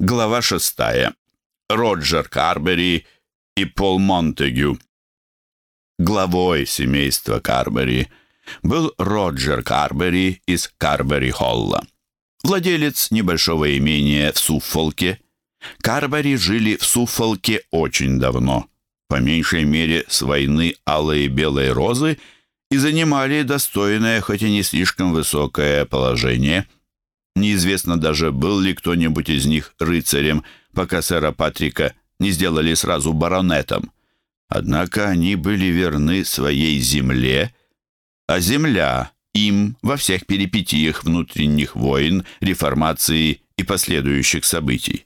Глава шестая. Роджер Карбери и Пол Монтегю. Главой семейства Карбери был Роджер Карбери из Карбери-Холла. Владелец небольшого имения в Суффолке. Карбери жили в Суффолке очень давно, по меньшей мере с войны Алой и Белой Розы, и занимали достойное, хоть и не слишком высокое положение – Неизвестно даже, был ли кто-нибудь из них рыцарем, пока сэра Патрика не сделали сразу баронетом. Однако они были верны своей земле, а земля им во всех перипетиях внутренних войн, реформации и последующих событий.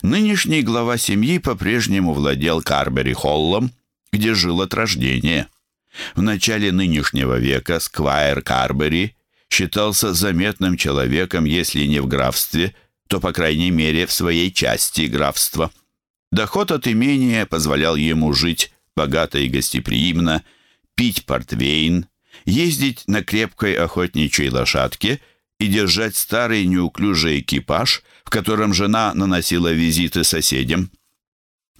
Нынешний глава семьи по-прежнему владел Карбери-Холлом, где жил от рождения. В начале нынешнего века Сквайр Карбери считался заметным человеком, если не в графстве, то, по крайней мере, в своей части графства. Доход от имения позволял ему жить богато и гостеприимно, пить портвейн, ездить на крепкой охотничьей лошадке и держать старый неуклюжий экипаж, в котором жена наносила визиты соседям.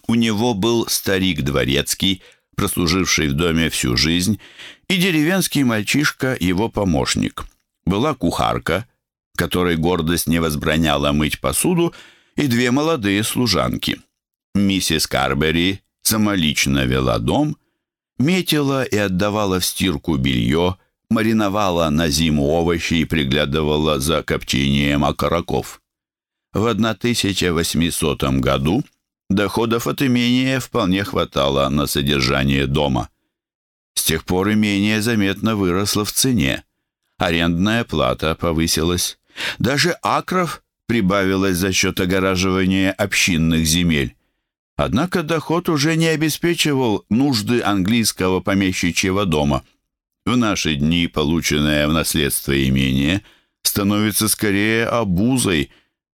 У него был старик дворецкий, прослуживший в доме всю жизнь, и деревенский мальчишка, его помощник – была кухарка, которой гордость не возбраняла мыть посуду, и две молодые служанки. Миссис Карбери самолично вела дом, метила и отдавала в стирку белье, мариновала на зиму овощи и приглядывала за копчением окороков. В 1800 году доходов от имения вполне хватало на содержание дома. С тех пор имение заметно выросло в цене. Арендная плата повысилась. Даже акров прибавилось за счет огораживания общинных земель. Однако доход уже не обеспечивал нужды английского помещичьего дома. В наши дни полученное в наследство имение становится скорее обузой,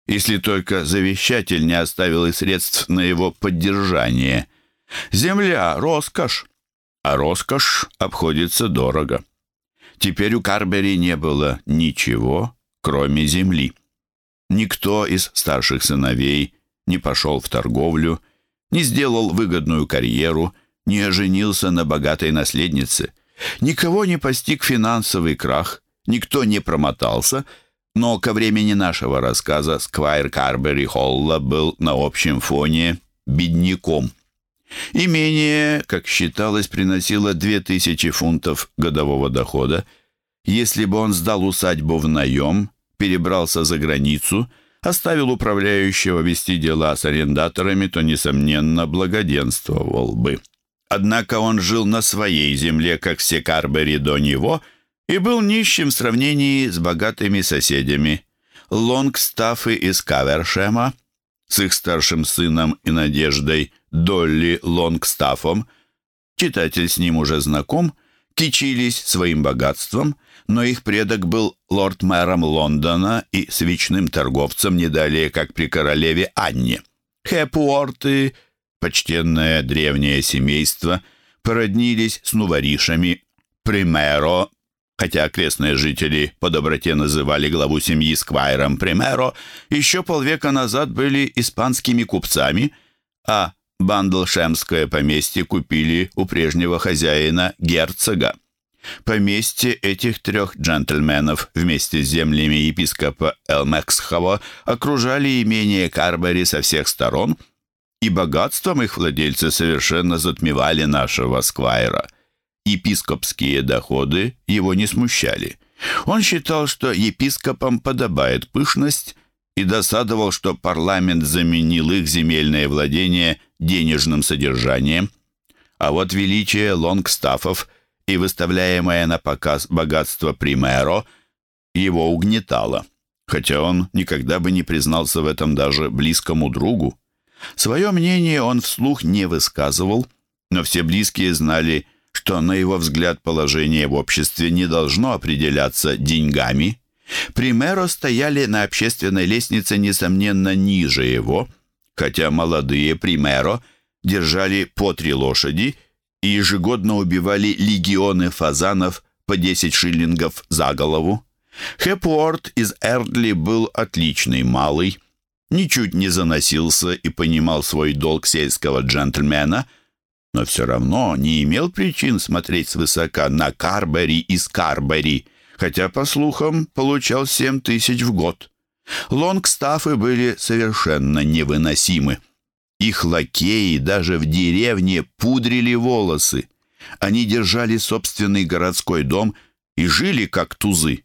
если только завещатель не оставил и средств на его поддержание. Земля — роскошь, а роскошь обходится дорого. Теперь у Карбери не было ничего, кроме земли. Никто из старших сыновей не пошел в торговлю, не сделал выгодную карьеру, не оженился на богатой наследнице. Никого не постиг финансовый крах, никто не промотался, но ко времени нашего рассказа Сквайр Карбери Холла был на общем фоне бедняком. Имение, как считалось, приносило 2000 фунтов годового дохода. Если бы он сдал усадьбу в наем, перебрался за границу, оставил управляющего вести дела с арендаторами, то, несомненно, благоденствовал бы. Однако он жил на своей земле, как все Карбери до него, и был нищим в сравнении с богатыми соседями. Лонгстаффы из Кавершема с их старшим сыном и надеждой Долли Лонгстаффом, читатель с ним уже знаком, кичились своим богатством, но их предок был лорд-мэром Лондона и свечным торговцем не далее, как при королеве Анне. Хэпуорты, почтенное древнее семейство, породнились с нуворишами Примеро, хотя окрестные жители по доброте называли главу семьи Сквайром Примеро, еще полвека назад были испанскими купцами, а Бандлшемское поместье купили у прежнего хозяина герцога. Поместье этих трех джентльменов вместе с землями епископа Элмексхова окружали имение Карбери со всех сторон, и богатством их владельцы совершенно затмевали нашего сквайра. Епископские доходы его не смущали. Он считал, что епископам подобает пышность, и досадовал, что парламент заменил их земельное владение денежным содержанием. А вот величие лонгстафов и выставляемое на показ богатство Примеро его угнетало, хотя он никогда бы не признался в этом даже близкому другу. Свое мнение он вслух не высказывал, но все близкие знали, что, на его взгляд, положение в обществе не должно определяться деньгами – Примеро стояли на общественной лестнице, несомненно, ниже его, хотя молодые Примеро держали по три лошади и ежегодно убивали легионы фазанов по 10 шиллингов за голову. Хепуорт из Эрдли был отличный малый, ничуть не заносился и понимал свой долг сельского джентльмена, но все равно не имел причин смотреть свысока на Карбери из Карбери, хотя, по слухам, получал семь тысяч в год. Лонгстафы были совершенно невыносимы. Их лакеи даже в деревне пудрили волосы. Они держали собственный городской дом и жили как тузы.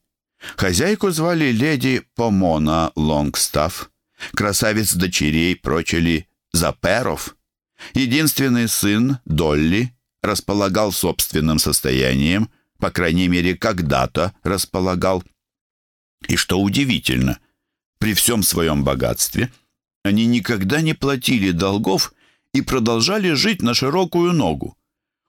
Хозяйку звали леди Помона Лонгстафф. Красавец дочерей прочили Заперов. Единственный сын, Долли, располагал собственным состоянием, по крайней мере, когда-то располагал. И что удивительно, при всем своем богатстве они никогда не платили долгов и продолжали жить на широкую ногу.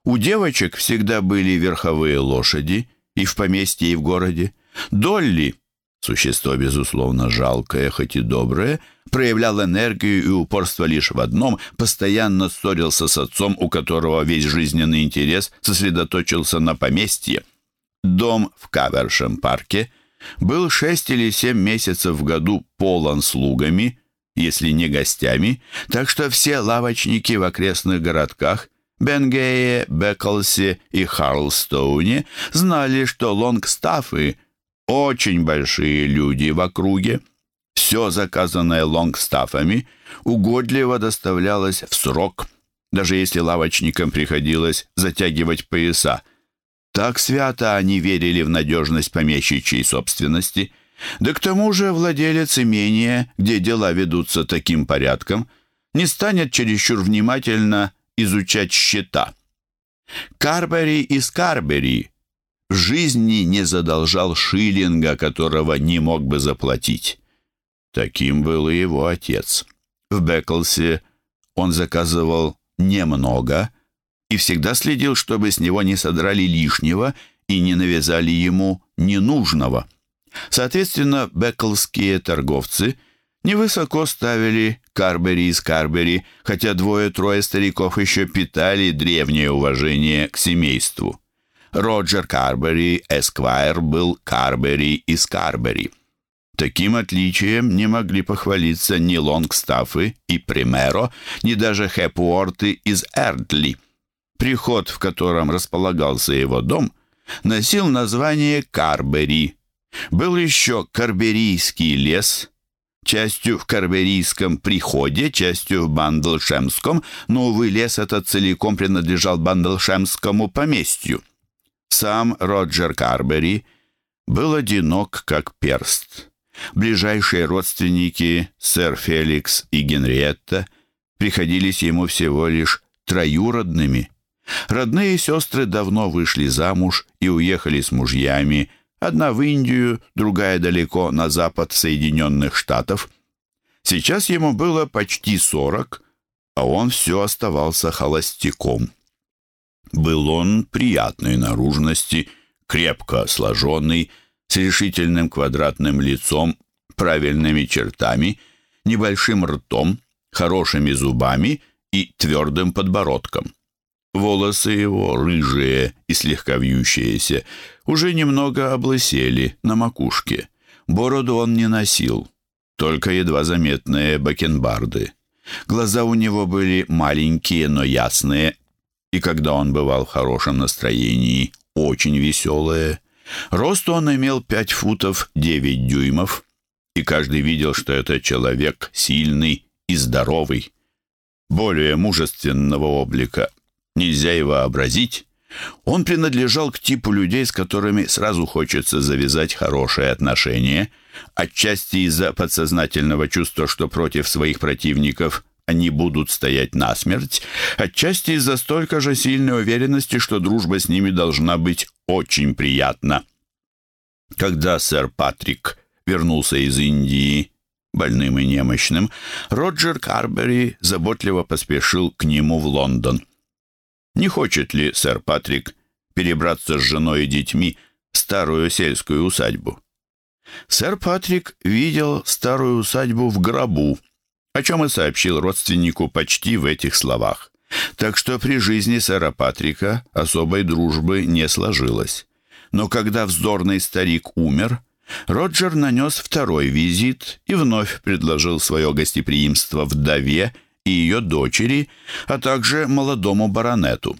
У девочек всегда были верховые лошади и в поместье, и в городе. Долли, существо, безусловно, жалкое, хоть и доброе, проявлял энергию и упорство лишь в одном, постоянно ссорился с отцом, у которого весь жизненный интерес сосредоточился на поместье. Дом в Кавершем парке был шесть или семь месяцев в году полон слугами, если не гостями, так что все лавочники в окрестных городках Бенгее, Беклсе и Харлстоуне знали, что лонгстафы — очень большие люди в округе. Все заказанное лонгстафами угодливо доставлялось в срок, даже если лавочникам приходилось затягивать пояса. Так свято они верили в надежность помещичьей собственности. Да к тому же владелец имения, где дела ведутся таким порядком, не станет чересчур внимательно изучать счета. Карбери из Карбери в жизни не задолжал шиллинга, которого не мог бы заплатить. Таким был и его отец. В Беклсе он заказывал немного и всегда следил, чтобы с него не содрали лишнего и не навязали ему ненужного. Соответственно, беклские торговцы невысоко ставили Карбери из Карбери, хотя двое-трое стариков еще питали древнее уважение к семейству. Роджер Карбери, Эсквайр, был Карбери из Карбери. Таким отличием не могли похвалиться ни Лонгстаффы и Примеро, ни даже Хэпуорты из Эрдли. Приход, в котором располагался его дом, носил название Карбери. Был еще Карберийский лес – частью в Карберийском приходе, частью в Бандлшемском, но, увы, лес этот целиком принадлежал Бандлшемскому поместью. Сам Роджер Карбери был одинок, как перст. Ближайшие родственники, сэр Феликс и Генриетта, приходились ему всего лишь троюродными. Родные сестры давно вышли замуж и уехали с мужьями, Одна в Индию, другая далеко на запад Соединенных Штатов. Сейчас ему было почти сорок, а он все оставался холостяком. Был он приятной наружности, крепко сложенный, с решительным квадратным лицом, правильными чертами, небольшим ртом, хорошими зубами и твердым подбородком. Волосы его, рыжие и слегка вьющиеся, уже немного облысели на макушке. Бороду он не носил, только едва заметные бакенбарды. Глаза у него были маленькие, но ясные, и когда он бывал в хорошем настроении, очень веселые. Рост он имел пять футов девять дюймов, и каждый видел, что это человек сильный и здоровый. Более мужественного облика нельзя и вообразить. Он принадлежал к типу людей, с которыми сразу хочется завязать хорошие отношения, отчасти из-за подсознательного чувства, что против своих противников они будут стоять насмерть, отчасти из-за столько же сильной уверенности, что дружба с ними должна быть очень приятна. Когда сэр Патрик вернулся из Индии, больным и немощным, Роджер Карбери заботливо поспешил к нему в Лондон. Не хочет ли сэр Патрик перебраться с женой и детьми в старую сельскую усадьбу? Сэр Патрик видел старую усадьбу в гробу, о чем и сообщил родственнику почти в этих словах. Так что при жизни сэра Патрика особой дружбы не сложилось. Но когда вздорный старик умер, Роджер нанес второй визит и вновь предложил свое гостеприимство вдове и ее дочери, а также молодому баронету.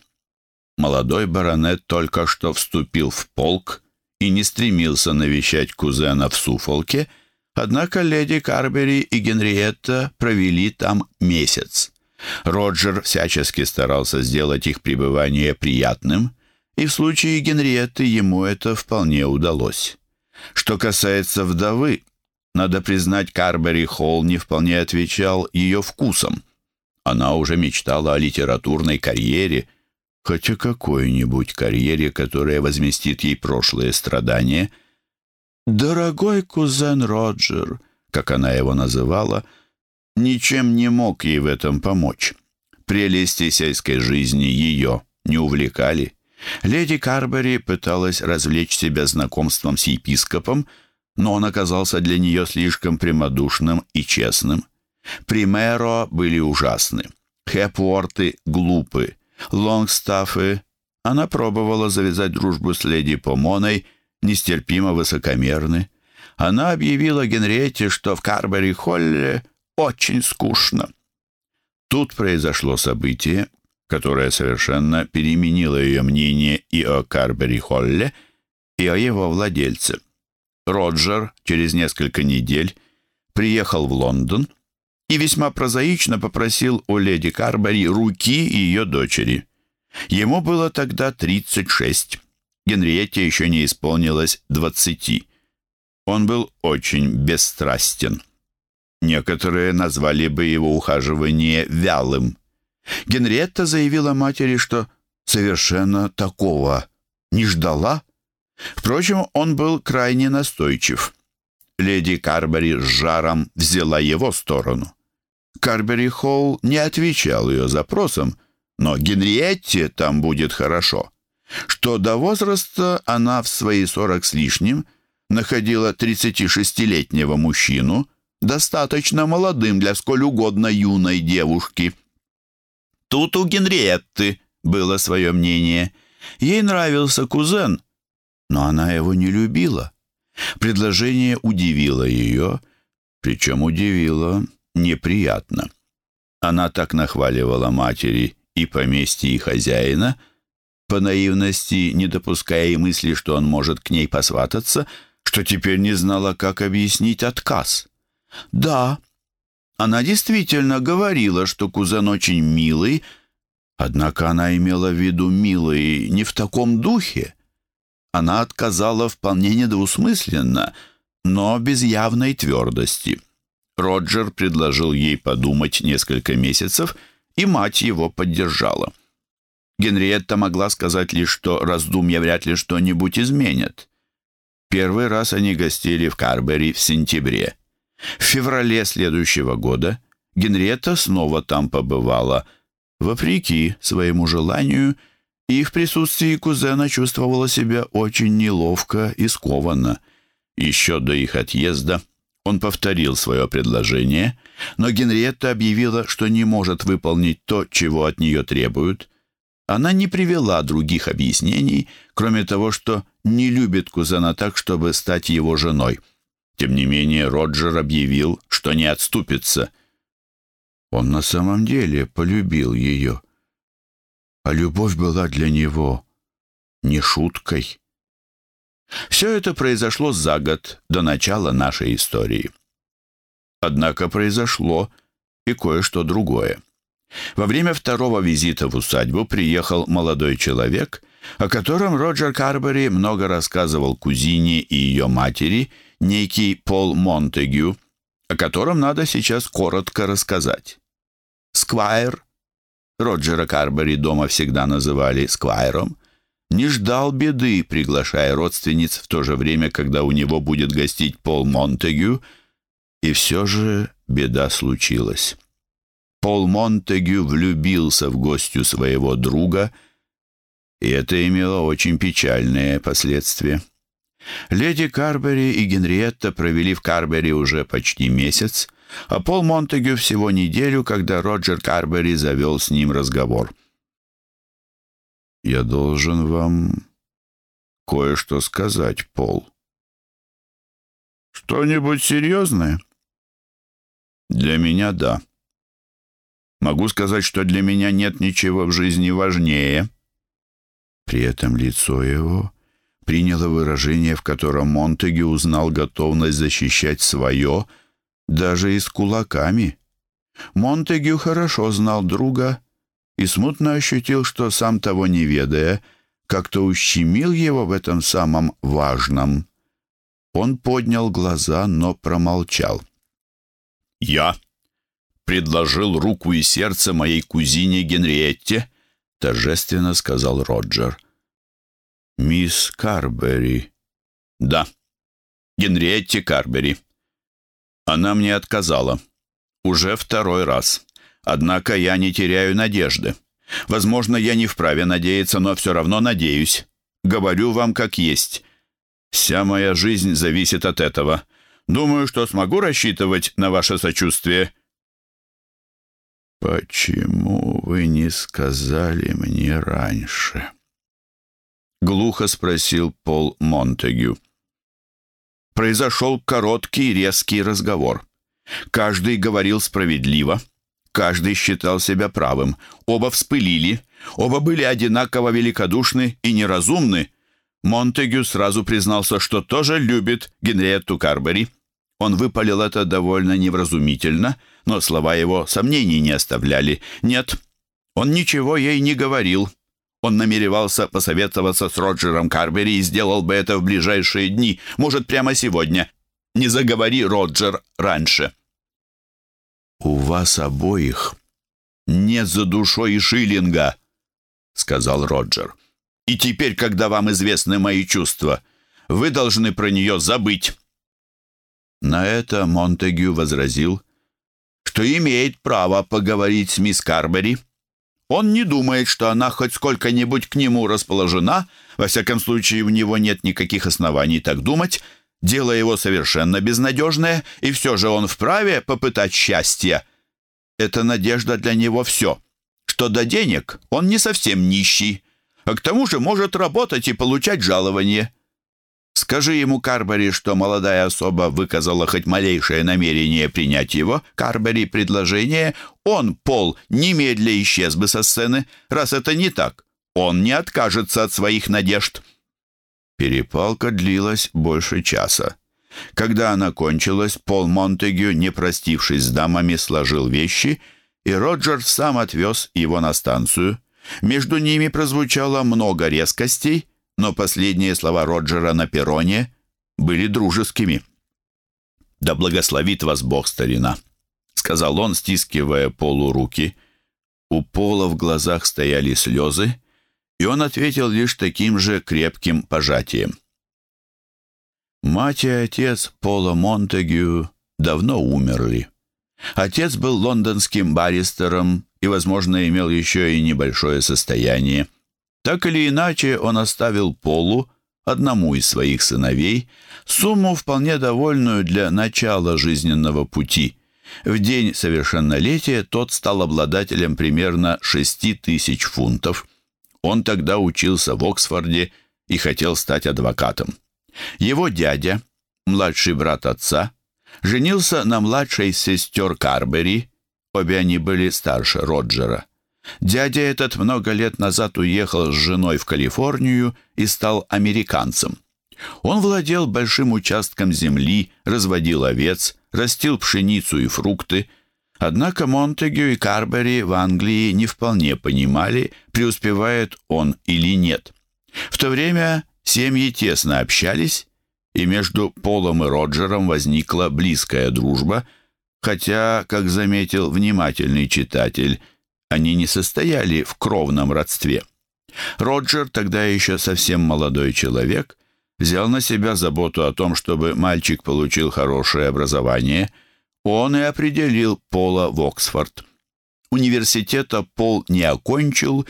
Молодой баронет только что вступил в полк и не стремился навещать кузена в Суфолке, однако леди Карбери и Генриетта провели там месяц. Роджер всячески старался сделать их пребывание приятным, и в случае Генриетты ему это вполне удалось. Что касается вдовы, надо признать, Карбери Холл не вполне отвечал ее вкусам. Она уже мечтала о литературной карьере, хотя какой-нибудь карьере, которая возместит ей прошлые страдания. «Дорогой кузен Роджер», как она его называла, ничем не мог ей в этом помочь. Прелести сельской жизни ее не увлекали. Леди Карбери пыталась развлечь себя знакомством с епископом, но он оказался для нее слишком прямодушным и честным. Примеро были ужасны. Хепворты глупы. Лонгстаффы... Она пробовала завязать дружбу с леди Помоной, нестерпимо высокомерны. Она объявила Генриетте, что в Карбери-Холле очень скучно. Тут произошло событие, которое совершенно переменило ее мнение и о Карбери-Холле, и о его владельце. Роджер через несколько недель приехал в Лондон и весьма прозаично попросил у леди Карбери руки ее дочери. Ему было тогда 36. Генриетте еще не исполнилось 20. Он был очень бесстрастен. Некоторые назвали бы его ухаживание вялым. Генриетта заявила матери, что совершенно такого не ждала. Впрочем, он был крайне настойчив. Леди Карбери с жаром взяла его сторону. Карбери Холл не отвечал ее запросам, но Генриетте там будет хорошо. Что до возраста она в свои сорок с лишним находила 36-летнего мужчину достаточно молодым для сколь угодно юной девушки. Тут у Генриетты было свое мнение. Ей нравился кузен, но она его не любила. Предложение удивило ее, причем удивило неприятно. Она так нахваливала матери и поместье, и хозяина, по наивности не допуская и мысли, что он может к ней посвататься, что теперь не знала, как объяснить отказ. Да, она действительно говорила, что кузен очень милый, однако она имела в виду милый не в таком духе. Она отказала вполне недвусмысленно, но без явной твердости. Роджер предложил ей подумать несколько месяцев, и мать его поддержала. Генриетта могла сказать лишь, что раздумья вряд ли что-нибудь изменят. Первый раз они гостили в Карбери в сентябре. В феврале следующего года Генриетта снова там побывала, вопреки своему желанию, и в присутствии кузена чувствовала себя очень неловко и скованно. Еще до их отъезда он повторил свое предложение, но Генриетта объявила, что не может выполнить то, чего от нее требуют. Она не привела других объяснений, кроме того, что не любит кузена так, чтобы стать его женой. Тем не менее, Роджер объявил, что не отступится. Он на самом деле полюбил ее. А любовь была для него не шуткой. Все это произошло за год до начала нашей истории. Однако произошло и кое-что другое. Во время второго визита в усадьбу приехал молодой человек, о котором Роджер Карбери много рассказывал кузине и ее матери – некий Пол Монтегю, о котором надо сейчас коротко рассказать. Сквайр, Роджера Карбери дома всегда называли Сквайром, не ждал беды, приглашая родственниц в то же время, когда у него будет гостить Пол Монтегю, и все же беда случилась. Пол Монтегю влюбился в гостю своего друга, и это имело очень печальные последствия. Леди Карбери и Генриетта провели в Карбери уже почти месяц, а Пол Монтегю всего неделю, когда Роджер Карбери завел с ним разговор. «Я должен вам кое-что сказать, Пол». Что-нибудь серьезное? Для меня — да. Могу сказать, что для меня нет ничего в жизни важнее. При этом лицо его приняло выражение, в котором Монтегю узнал готовность защищать свое, даже и с кулаками. Монтегю хорошо знал друга и смутно ощутил, что сам того не ведая, как-то ущемил его в этом самом важном. Он поднял глаза, но промолчал. «Я предложил руку и сердце моей кузине Генриетте», торжественно сказал Роджер. «Мисс Карбери». «Да, Генриетте Карбери. Она мне отказала. Уже второй раз. Однако я не теряю надежды. Возможно, я не вправе надеяться, но все равно надеюсь. Говорю вам как есть. Вся моя жизнь зависит от этого. Думаю, что смогу рассчитывать на ваше сочувствие». «Почему вы не сказали мне раньше?» Глухо спросил Пол Монтегю. Произошел короткий резкий разговор. Каждый говорил справедливо, каждый считал себя правым. Оба вспылили, оба были одинаково великодушны и неразумны. Монтегю сразу признался, что тоже любит Генриетту Карбери. Он выпалил это довольно невразумительно, но слова его сомнений не оставляли. Нет, он ничего ей не говорил. Он намеревался посоветоваться с Роджером Карбери и сделал бы это в ближайшие дни, может, прямо сегодня. Не заговори, Роджер, раньше. «У вас обоих нет за душой шиллинга», — сказал Роджер. «И теперь, когда вам известны мои чувства, вы должны про нее забыть». На это Монтегю возразил, что имеет право поговорить с мисс Карбери. Он не думает, что она хоть сколько-нибудь к нему расположена, во всяком случае, у него нет никаких оснований так думать, дело его совершенно безнадежное, и все же он вправе попытать счастья. Эта надежда для него все, что до денег он не совсем нищий, а к тому же может работать и получать жалование. Скажи ему, Карбери, что молодая особа выказала хоть малейшее намерение принять его, Карбери, предложение, он, Пол, немедля исчез бы со сцены. Раз это не так, он не откажется от своих надежд. Перепалка длилась больше часа. Когда она кончилась, Пол Монтегю, не простившись с дамами, сложил вещи, и Роджер сам отвез его на станцию. Между ними прозвучало много резкостей — но последние слова Роджера на перроне были дружескими. «Да благословит вас Бог, старина», — сказал он, стискивая Полу руки. У Пола в глазах стояли слезы, и он ответил лишь таким же крепким пожатием. Мать и отец Пола Монтегю давно умерли. Отец был лондонским баристером и, возможно, имел еще и небольшое состояние. Так или иначе, он оставил Полу, одному из своих сыновей, сумму вполне довольную для начала жизненного пути. В день совершеннолетия тот стал обладателем примерно шести тысяч фунтов. Он тогда учился в Оксфорде и хотел стать адвокатом. Его дядя, младший брат отца, женился на младшей сестер Карбери, обе они были старше Роджера. Дядя этот много лет назад уехал с женой в Калифорнию и стал американцем. Он владел большим участком земли, разводил овец, растил пшеницу и фрукты. Однако Монтегю и Карбери в Англии не вполне понимали, преуспевает он или нет. В то время семьи тесно общались, и между Полом и Роджером возникла близкая дружба, хотя, как заметил внимательный читатель, они не состояли в кровном родстве. Роджер, тогда еще совсем молодой человек, взял на себя заботу о том, чтобы мальчик получил хорошее образование. Он и определил Пола в Оксфорд. Университета Пол не окончил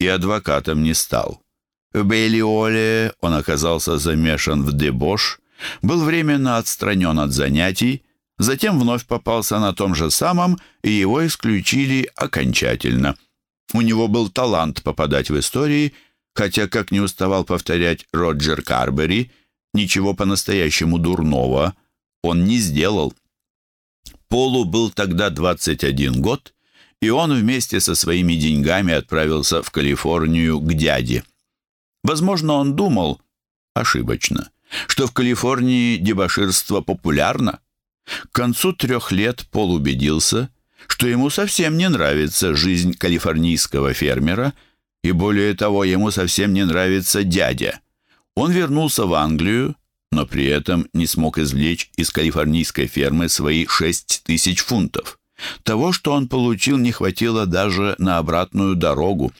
и адвокатом не стал. В Бейлиоле он оказался замешан в дебош, был временно отстранен от занятий, Затем вновь попался на том же самом, и его исключили окончательно. У него был талант попадать в истории, хотя, как не уставал повторять Роджер Карбери, ничего по-настоящему дурного он не сделал. Полу был тогда 21 год, и он вместе со своими деньгами отправился в Калифорнию к дяде. Возможно, он думал, ошибочно, что в Калифорнии дебоширство популярно. К концу трех лет Пол убедился, что ему совсем не нравится жизнь калифорнийского фермера, и более того, ему совсем не нравится дядя. Он вернулся в Англию, но при этом не смог извлечь из калифорнийской фермы свои шесть тысяч фунтов. Того, что он получил, не хватило даже на обратную дорогу.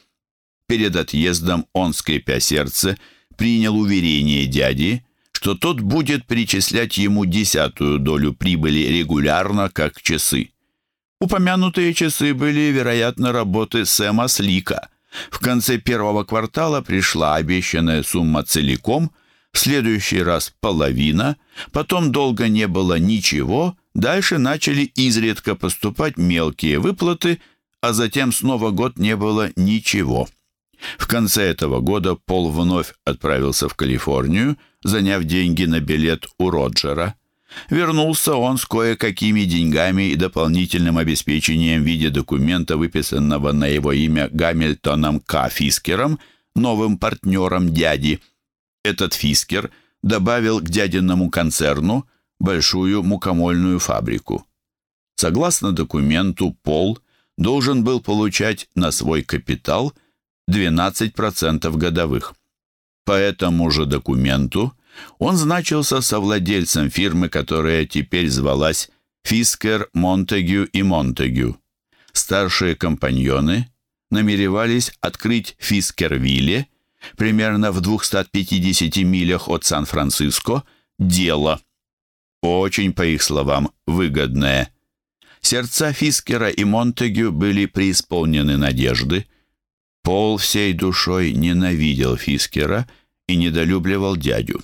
Перед отъездом он, скрипя сердце, принял уверение дяди, что тот будет перечислять ему десятую долю прибыли регулярно, как часы. Упомянутые часы были, вероятно, работы Сэма Слика. В конце первого квартала пришла обещанная сумма целиком, в следующий раз половина, потом долго не было ничего, дальше начали изредка поступать мелкие выплаты, а затем снова год не было ничего. В конце этого года Пол вновь отправился в Калифорнию, заняв деньги на билет у Роджера. Вернулся он с кое-какими деньгами и дополнительным обеспечением в виде документа, выписанного на его имя Гамильтоном К. Фискером, новым партнером дяди. Этот Фискер добавил к дядиному концерну большую мукомольную фабрику. Согласно документу, Пол должен был получать на свой капитал 12% годовых. По этому же документу он значился совладельцем фирмы, которая теперь звалась Фискер, Монтегю и Монтегю. Старшие компаньоны намеревались открыть Фискервилле, примерно в 250 милях от Сан-Франциско, дело. Очень, по их словам, выгодное. Сердца Фискера и Монтегю были преисполнены надежды. Пол всей душой ненавидел Фискера и недолюбливал дядю.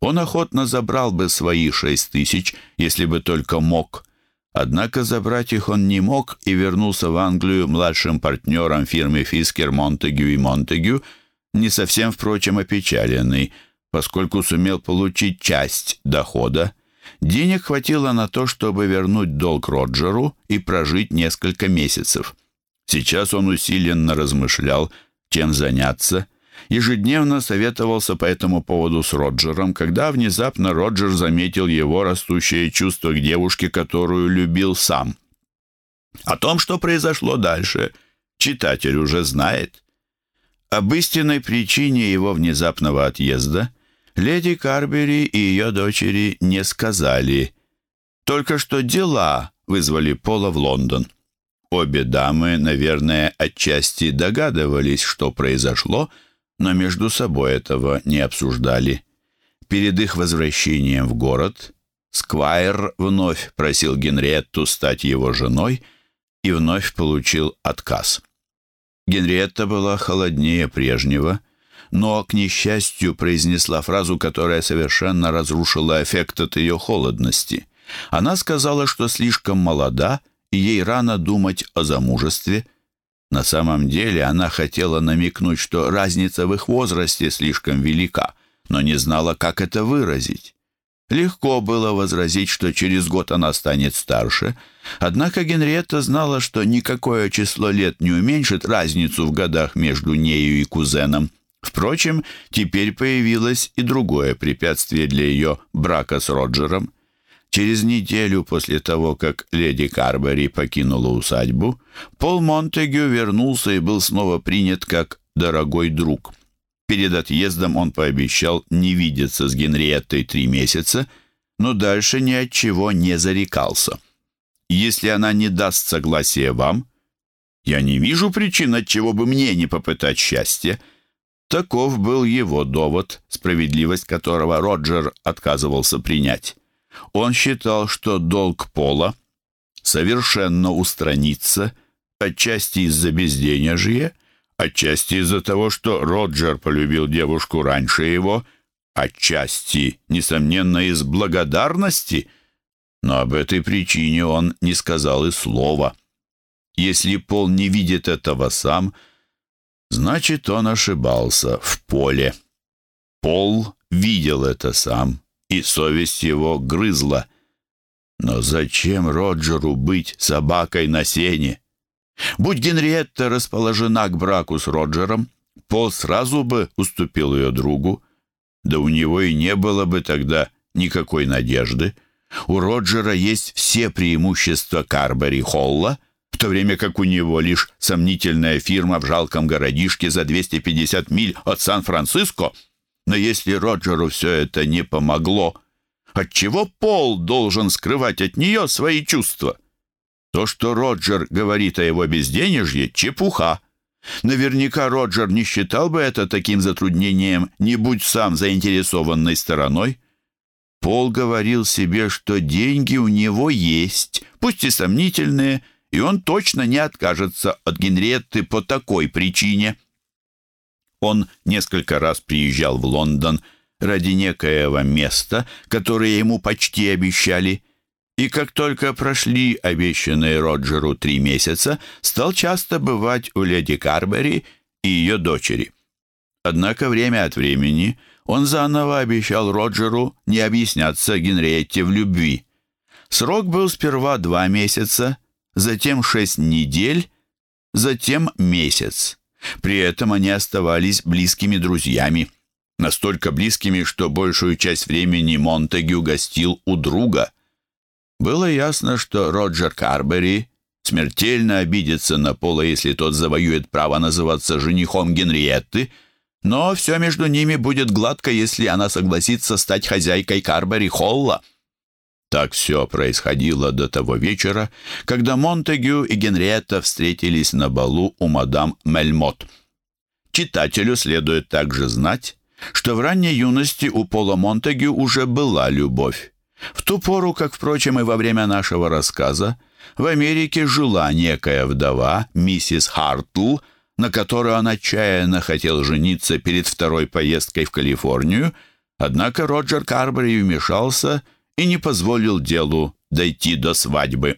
Он охотно забрал бы свои шесть тысяч, если бы только мог. Однако забрать их он не мог и вернулся в Англию младшим партнером фирмы Фискер, Монтегю и Монтегю, не совсем, впрочем, опечаленный, поскольку сумел получить часть дохода. Денег хватило на то, чтобы вернуть долг Роджеру и прожить несколько месяцев. Сейчас он усиленно размышлял, чем заняться – ежедневно советовался по этому поводу с Роджером, когда внезапно Роджер заметил его растущее чувство к девушке, которую любил сам. О том, что произошло дальше, читатель уже знает. Об истинной причине его внезапного отъезда леди Карбери и ее дочери не сказали. Только что дела вызвали Пола в Лондон. Обе дамы, наверное, отчасти догадывались, что произошло, но между собой этого не обсуждали. Перед их возвращением в город Сквайр вновь просил Генриетту стать его женой и вновь получил отказ. Генриетта была холоднее прежнего, но, к несчастью, произнесла фразу, которая совершенно разрушила эффект от ее холодности. Она сказала, что слишком молода, и ей рано думать о замужестве – на самом деле она хотела намекнуть, что разница в их возрасте слишком велика, но не знала, как это выразить. Легко было возразить, что через год она станет старше, однако Генриетта знала, что никакое число лет не уменьшит разницу в годах между нею и кузеном. Впрочем, теперь появилось и другое препятствие для ее брака с Роджером. Через неделю после того, как леди Карбери покинула усадьбу, Пол Монтегю вернулся и был снова принят как дорогой друг. Перед отъездом он пообещал не видеться с Генриеттой три месяца, но дальше ни от чего не зарекался. «Если она не даст согласия вам, я не вижу причин, от чего бы мне не попытать счастья». Таков был его довод, справедливость которого Роджер отказывался принять. Он считал, что долг Пола совершенно устранится, отчасти из-за безденежья, отчасти из-за того, что Роджер полюбил девушку раньше его, отчасти, несомненно, из благодарности, но об этой причине он не сказал и слова. Если Пол не видит этого сам, значит, он ошибался в поле. Пол видел это сам, и совесть его грызла. Но зачем Роджеру быть собакой на сене? Будь Генриетта расположена к браку с Роджером, Пол сразу бы уступил ее другу, да у него и не было бы тогда никакой надежды. У Роджера есть все преимущества Карбери Холла, в то время как у него лишь сомнительная фирма в жалком городишке за 250 миль от Сан-Франциско. Но если Роджеру все это не помогло, отчего Пол должен скрывать от нее свои чувства? То, что Роджер говорит о его безденежье, чепуха. Наверняка Роджер не считал бы это таким затруднением, не будь сам заинтересованной стороной. Пол говорил себе, что деньги у него есть, пусть и сомнительные, и он точно не откажется от Генриетты по такой причине. Он несколько раз приезжал в Лондон ради некоего места, которое ему почти обещали, и как только прошли обещанные Роджеру три месяца, стал часто бывать у леди Карбери и ее дочери. Однако время от времени он заново обещал Роджеру не объясняться Генриетте в любви. Срок был сперва два месяца, затем шесть недель, затем месяц. При этом они оставались близкими друзьями. Настолько близкими, что большую часть времени Монтегю гостил у друга. Было ясно, что Роджер Карбери смертельно обидится на Пола, если тот завоюет право называться женихом Генриетты – но все между ними будет гладко, если она согласится стать хозяйкой Карбери Холла. Так все происходило до того вечера, когда Монтегю и Генриетта встретились на балу у мадам Мельмот. Читателю следует также знать, что в ранней юности у Пола Монтегю уже была любовь. В ту пору, как, впрочем, и во время нашего рассказа, в Америке жила некая вдова, миссис Хартл, на которую он отчаянно хотел жениться перед второй поездкой в Калифорнию, однако Роджер Карбери вмешался и не позволил делу дойти до свадьбы.